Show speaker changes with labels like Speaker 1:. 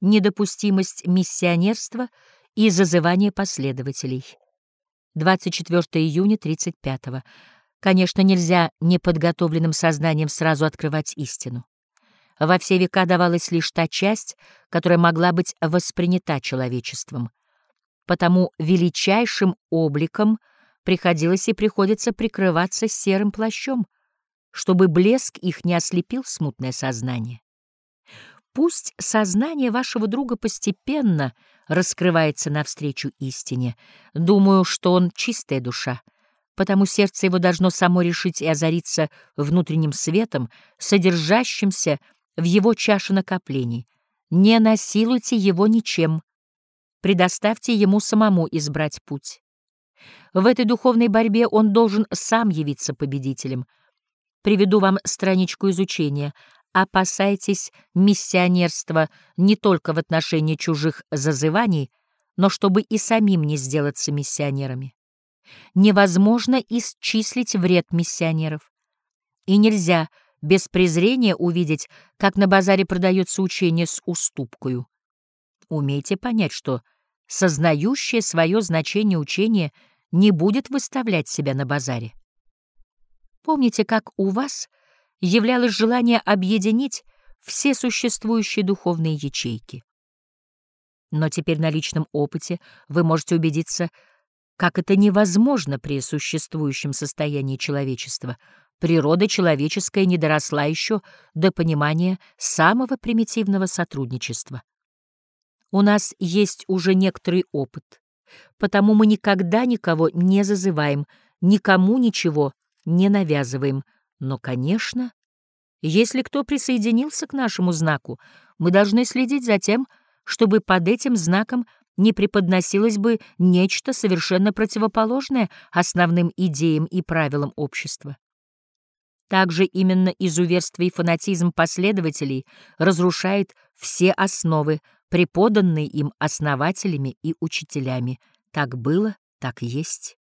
Speaker 1: недопустимость миссионерства и зазывание последователей. 24 июня 35 -го. Конечно, нельзя неподготовленным сознанием сразу открывать истину. Во все века давалась лишь та часть, которая могла быть воспринята человечеством. Потому величайшим обликом приходилось и приходится прикрываться серым плащом, чтобы блеск их не ослепил смутное сознание. Пусть сознание вашего друга постепенно раскрывается навстречу истине. Думаю, что он чистая душа, потому сердце его должно само решить и озариться внутренним светом, содержащимся в его чаше накоплений. Не насилуйте его ничем. Предоставьте ему самому избрать путь. В этой духовной борьбе он должен сам явиться победителем. Приведу вам страничку изучения — опасайтесь миссионерства не только в отношении чужих зазываний, но чтобы и самим не сделаться миссионерами. Невозможно исчислить вред миссионеров. И нельзя без презрения увидеть, как на базаре продается учение с уступкою. Умейте понять, что сознающее свое значение учение не будет выставлять себя на базаре. Помните, как у вас — являлось желание объединить все существующие духовные ячейки. Но теперь на личном опыте вы можете убедиться, как это невозможно при существующем состоянии человечества. Природа человеческая не доросла еще до понимания самого примитивного сотрудничества. У нас есть уже некоторый опыт, потому мы никогда никого не зазываем, никому ничего не навязываем, но, конечно, если кто присоединился к нашему знаку, мы должны следить за тем, чтобы под этим знаком не преподносилось бы нечто совершенно противоположное основным идеям и правилам общества. Также именно изуверство и фанатизм последователей разрушает все основы, преподанные им основателями и учителями. Так было, так есть.